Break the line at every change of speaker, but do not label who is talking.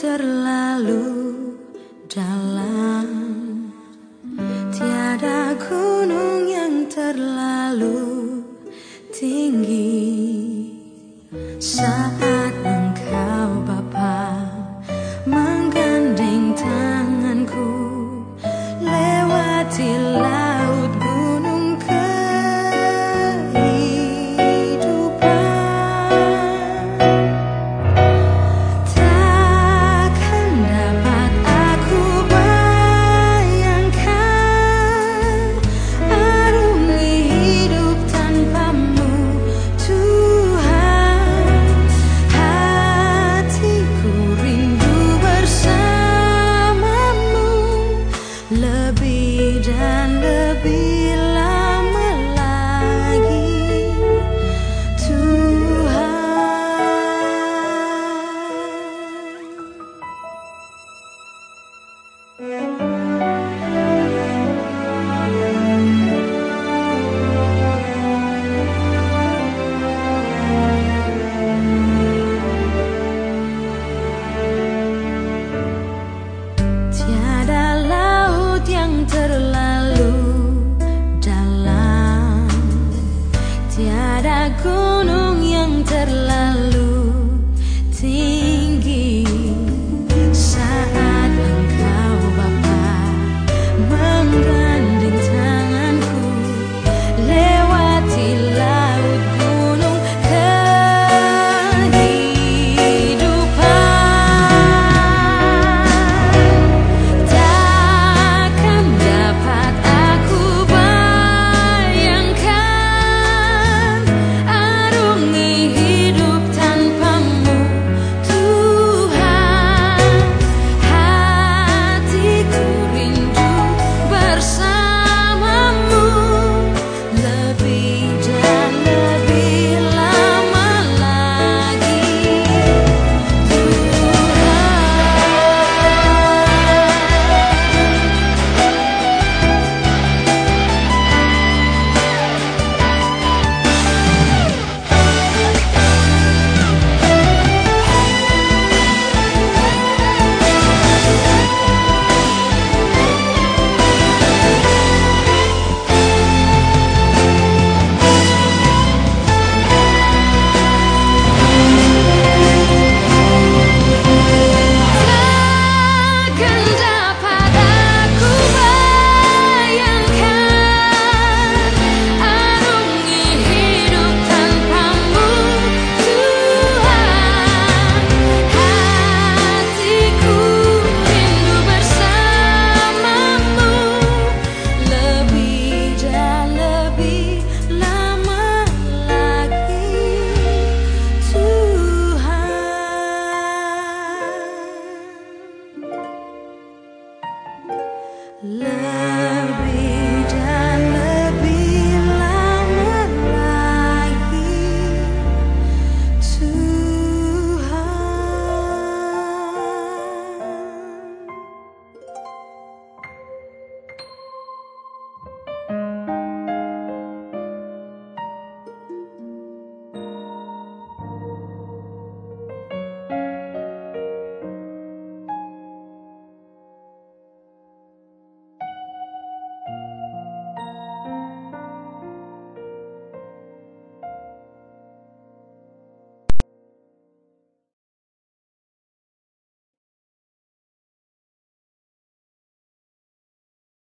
terlalu dalam. Tiada gunung yang terlalu tinggi. Saat engkau Bapa menggandeng tanganku Lewatilah Música